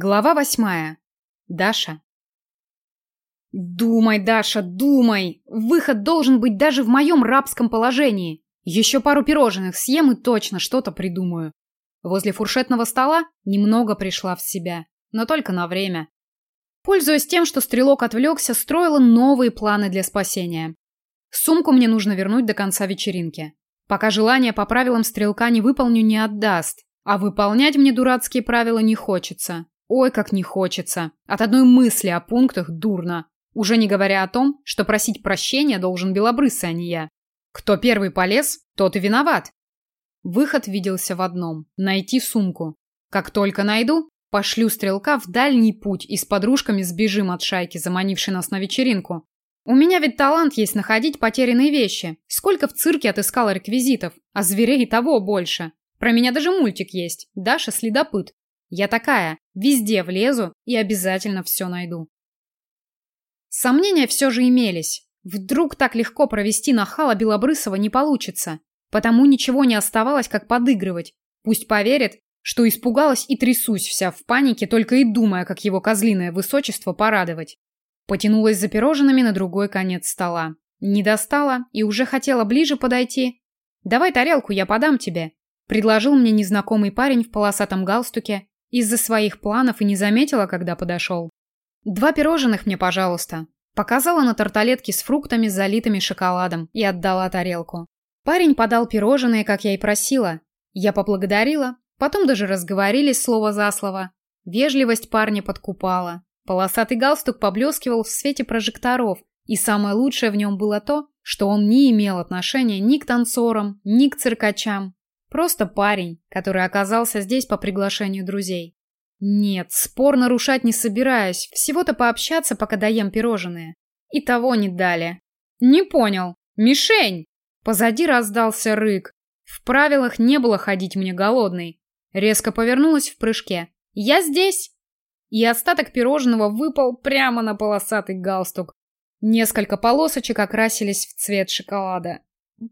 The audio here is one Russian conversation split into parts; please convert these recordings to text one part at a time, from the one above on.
Глава восьмая. Даша. Думай, Даша, думай! Выход должен быть даже в моем рабском положении. Еще пару пирожных съем и точно что-то придумаю. Возле фуршетного стола немного пришла в себя, но только на время. Пользуясь тем, что стрелок отвлекся, строила новые планы для спасения. Сумку мне нужно вернуть до конца вечеринки. Пока желание по правилам стрелка не выполню, не отдаст. А выполнять мне дурацкие правила не хочется. Ой, как не хочется. От одной мысли о пунктах дурно. Уже не говоря о том, что просить прощения должен белобрысый, а не я. Кто первый полез, тот и виноват. Выход виделся в одном – найти сумку. Как только найду, пошлю стрелка в дальний путь и с подружками сбежим от шайки, заманившей нас на вечеринку. У меня ведь талант есть находить потерянные вещи. Сколько в цирке отыскала реквизитов, а зверей того больше. Про меня даже мультик есть. Даша следопыт. Я такая, везде влезу и обязательно все найду. Сомнения все же имелись. Вдруг так легко провести нахала Белобрысова не получится. Потому ничего не оставалось, как подыгрывать. Пусть поверит, что испугалась и трясусь вся в панике, только и думая, как его козлиное высочество порадовать. Потянулась за пирожными на другой конец стола. Не достала и уже хотела ближе подойти. «Давай тарелку, я подам тебе», — предложил мне незнакомый парень в полосатом галстуке из-за своих планов и не заметила, когда подошел. «Два пирожных мне, пожалуйста». Показала на тарталетке с фруктами, залитыми шоколадом, и отдала тарелку. Парень подал пирожные, как я и просила. Я поблагодарила, потом даже разговорились слово за слово. Вежливость парня подкупала. Полосатый галстук поблескивал в свете прожекторов, и самое лучшее в нем было то, что он не имел отношения ни к танцорам, ни к циркачам, Просто парень, который оказался здесь по приглашению друзей. Нет, спор нарушать не собираюсь, всего-то пообщаться, пока доем пирожные. И того не дали. Не понял. Мишень! Позади раздался рык. В правилах не было ходить мне голодной. Резко повернулась в прыжке. Я здесь! И остаток пирожного выпал прямо на полосатый галстук. Несколько полосочек окрасились в цвет шоколада.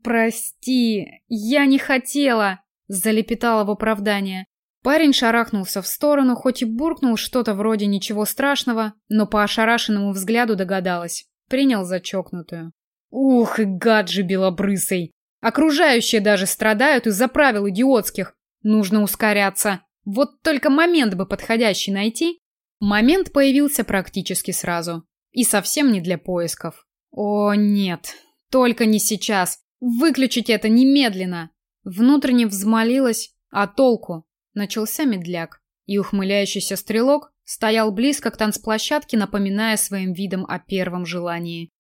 «Прости, я не хотела!» — залепетала в оправдание. Парень шарахнулся в сторону, хоть и буркнул что-то вроде ничего страшного, но по ошарашенному взгляду догадалась. Принял за чокнутую. Ух, и гад же белобрысый! Окружающие даже страдают из-за правил идиотских. Нужно ускоряться. Вот только момент бы подходящий найти. Момент появился практически сразу. И совсем не для поисков. О, нет. Только не сейчас. Выключить это немедленно. Внутренне взмолилась, а толку? Начался медляк, и ухмыляющийся стрелок стоял близко к танцплощадке, напоминая своим видом о первом желании.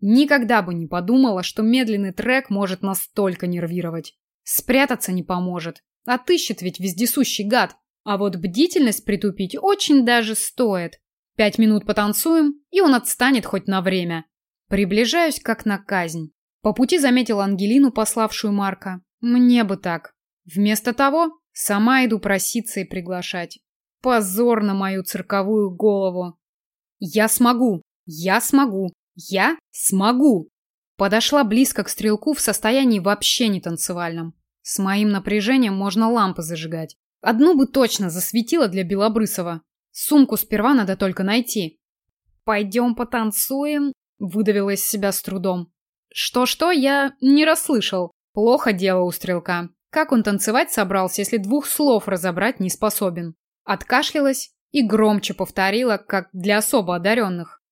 Никогда бы не подумала, что медленный трек может настолько нервировать. Спрятаться не поможет. Отыщет ведь вездесущий гад. А вот бдительность притупить очень даже стоит. Пять минут потанцуем, и он отстанет хоть на время. Приближаюсь как на казнь. По пути заметила Ангелину, пославшую Марка. Мне бы так. Вместо того, сама иду проситься и приглашать. Позор на мою цирковую голову. Я смогу. Я смогу. Я смогу. Подошла близко к стрелку в состоянии вообще не танцевальном. С моим напряжением можно лампы зажигать. Одну бы точно засветила для Белобрысова. Сумку сперва надо только найти. «Пойдем потанцуем», — выдавила из себя с трудом. Что-что, я не расслышал. Плохо дело у стрелка. Как он танцевать собрался, если двух слов разобрать не способен? Откашлялась и громче повторила, как для особо одаренных.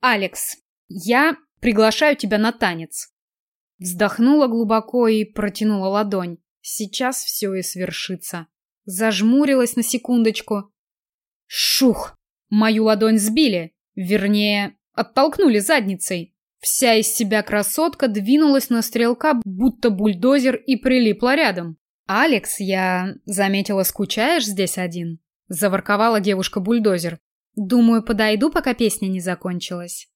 «Алекс, я приглашаю тебя на танец». Вздохнула глубоко и протянула ладонь. Сейчас все и свершится. Зажмурилась на секундочку. Шух! Мою ладонь сбили. Вернее, оттолкнули задницей. Вся из себя красотка двинулась на стрелка, будто бульдозер, и прилипла рядом. «Алекс, я заметила, скучаешь здесь один?» – заворковала девушка-бульдозер. «Думаю, подойду, пока песня не закончилась».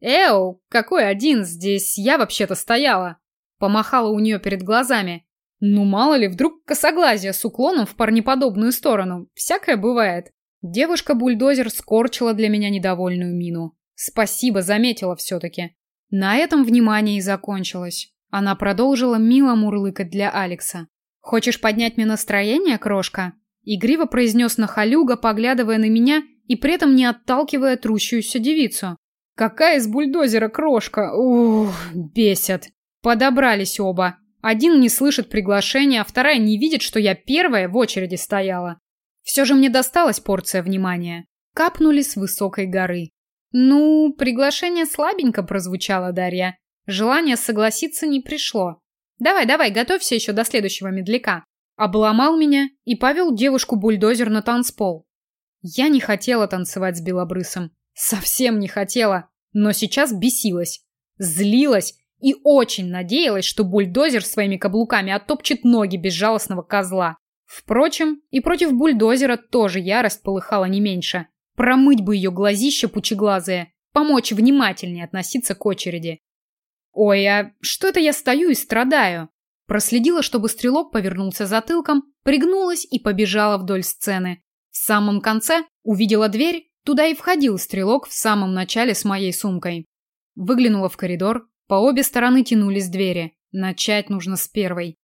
«Эу, какой один здесь? Я вообще-то стояла!» Помахала у нее перед глазами. «Ну, мало ли, вдруг косоглазие с уклоном в парнеподобную сторону. Всякое бывает». Девушка-бульдозер скорчила для меня недовольную мину. «Спасибо, заметила все-таки. На этом внимание и закончилось. Она продолжила мило мурлыкать для Алекса. «Хочешь поднять мне настроение, крошка? Игриво произнес Нахалюга, поглядывая на меня и при этом не отталкивая трущуюся девицу. Какая из бульдозера крошка! Ух, бесит. Подобрались оба. Один не слышит приглашения, а вторая не видит, что я первая в очереди стояла. Все же мне досталась порция внимания. Капнули с высокой горы. Ну, приглашение слабенько прозвучало, Дарья. Желание согласиться не пришло. Давай, давай, готовься еще до следующего медляка. Обломал меня и повел девушку-бульдозер на танцпол. Я не хотела танцевать с Белобрысом. Совсем не хотела. Но сейчас бесилась. Злилась и очень надеялась, что бульдозер своими каблуками оттопчет ноги безжалостного козла. Впрочем, и против бульдозера тоже ярость полыхала не меньше. Промыть бы ее глазища пучеглазые, помочь внимательнее относиться к очереди. Ой, а что это я стою и страдаю? Проследила, чтобы стрелок повернулся затылком, пригнулась и побежала вдоль сцены. В самом конце увидела дверь, туда и входил стрелок в самом начале с моей сумкой. Выглянула в коридор, по обе стороны тянулись двери. Начать нужно с первой.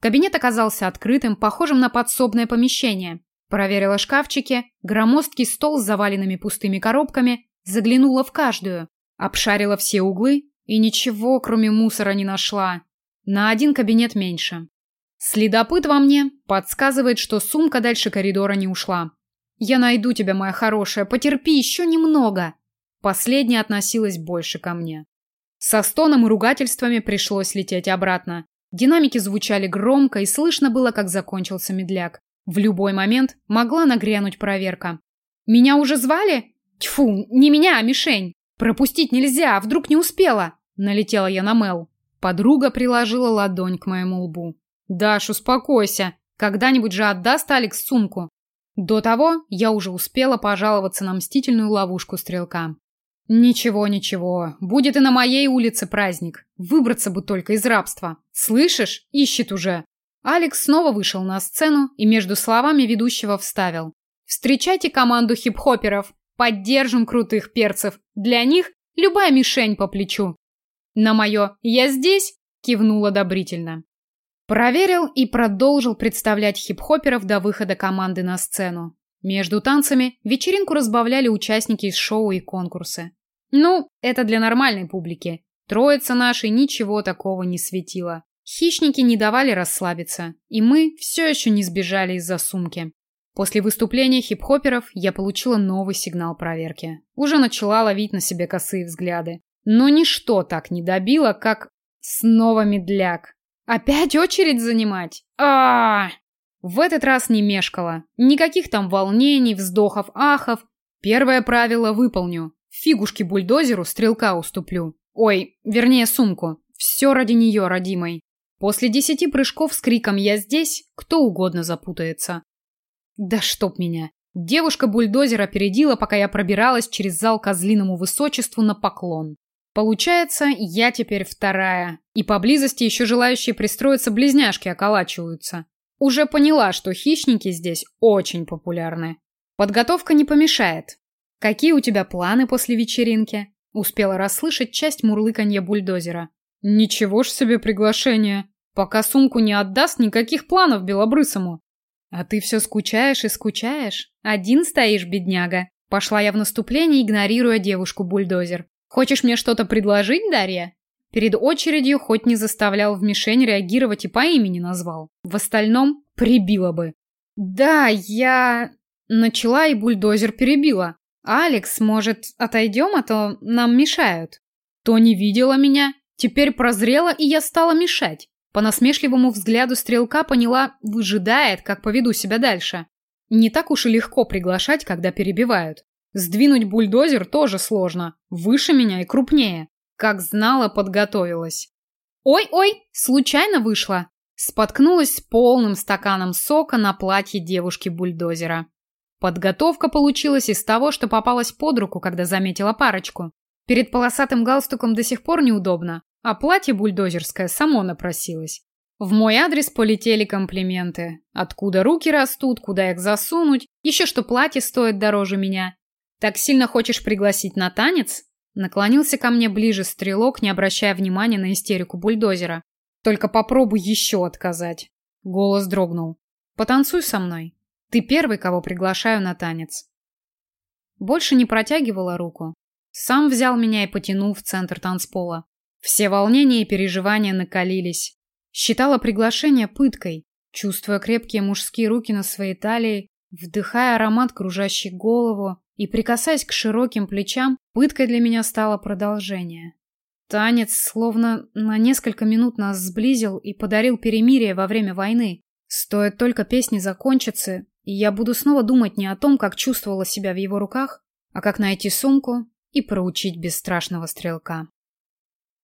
Кабинет оказался открытым, похожим на подсобное помещение. Проверила шкафчики, громоздкий стол с заваленными пустыми коробками, заглянула в каждую, обшарила все углы и ничего, кроме мусора, не нашла. На один кабинет меньше. Следопыт во мне подсказывает, что сумка дальше коридора не ушла. «Я найду тебя, моя хорошая, потерпи еще немного!» Последняя относилась больше ко мне. Со стоном и ругательствами пришлось лететь обратно. Динамики звучали громко, и слышно было, как закончился медляк. В любой момент могла нагрянуть проверка. «Меня уже звали?» «Тьфу, не меня, а мишень! Пропустить нельзя, а вдруг не успела!» Налетела я на Мел. Подруга приложила ладонь к моему лбу. «Даш, успокойся. Когда-нибудь же отдаст Алекс сумку». До того я уже успела пожаловаться на мстительную ловушку стрелка. Ничего, ничего. Будет и на моей улице праздник. Выбраться бы только из рабства. Слышишь? Ищет уже. Алекс снова вышел на сцену и между словами ведущего вставил: "Встречайте команду хип-хоперов. Поддержим крутых перцев. Для них любая мишень по плечу". На мое "Я здесь" кивнул одобрительно. Проверил и продолжил представлять хип-хоперов до выхода команды на сцену. Между танцами вечеринку разбавляли участники из шоу и конкурсы. Ну, это для нормальной публики. Троица нашей ничего такого не светила. Хищники не давали расслабиться, и мы все еще не сбежали из-за сумки. После выступления хип-хоперов я получила новый сигнал проверки. Уже начала ловить на себе косые взгляды. Но ничто так не добило, как снова медляк. Опять очередь занимать? а, -а, -а! В этот раз не мешкала. Никаких там волнений, вздохов, ахов. Первое правило выполню. Фигушки бульдозеру стрелка уступлю. Ой, вернее, сумку. Все ради нее, родимой. После десяти прыжков с криком «Я здесь!» кто угодно запутается. Да чтоб меня. Девушка-бульдозер опередила, пока я пробиралась через зал козлиному высочеству на поклон. Получается, я теперь вторая. И поблизости еще желающие пристроиться близняшки околачиваются. Уже поняла, что хищники здесь очень популярны. Подготовка не помешает. «Какие у тебя планы после вечеринки?» Успела расслышать часть мурлыканья бульдозера. «Ничего ж себе приглашение. Пока сумку не отдаст, никаких планов белобрысому». «А ты все скучаешь и скучаешь? Один стоишь, бедняга». Пошла я в наступление, игнорируя девушку-бульдозер. «Хочешь мне что-то предложить, Дарья?» Перед очередью хоть не заставлял в мишень реагировать и по имени назвал. В остальном прибило бы. «Да, я...» Начала и бульдозер перебила. «Алекс, может, отойдем, а то нам мешают?» То не видела меня, теперь прозрела, и я стала мешать. По насмешливому взгляду стрелка поняла, выжидает, как поведу себя дальше. Не так уж и легко приглашать, когда перебивают. Сдвинуть бульдозер тоже сложно. Выше меня и крупнее. Как знала, подготовилась. Ой-ой, случайно вышла. Споткнулась с полным стаканом сока на платье девушки-бульдозера. Подготовка получилась из того, что попалась под руку, когда заметила парочку. Перед полосатым галстуком до сих пор неудобно, а платье бульдозерское само напросилось. В мой адрес полетели комплименты. Откуда руки растут, куда их засунуть, еще что платье стоит дороже меня. Так сильно хочешь пригласить на танец? Наклонился ко мне ближе стрелок, не обращая внимания на истерику бульдозера. Только попробуй еще отказать. Голос дрогнул. Потанцуй со мной. Ты первый, кого приглашаю на танец. Больше не протягивала руку. Сам взял меня и потянул в центр танцпола. Все волнения и переживания накалились. Считала приглашение пыткой, чувствуя крепкие мужские руки на своей талии, вдыхая аромат, кружащий голову, и прикасаясь к широким плечам, пыткой для меня стало продолжение. Танец словно на несколько минут нас сблизил и подарил перемирие во время войны. Стоит только песни закончиться, и я буду снова думать не о том, как чувствовала себя в его руках, а как найти сумку и проучить бесстрашного стрелка.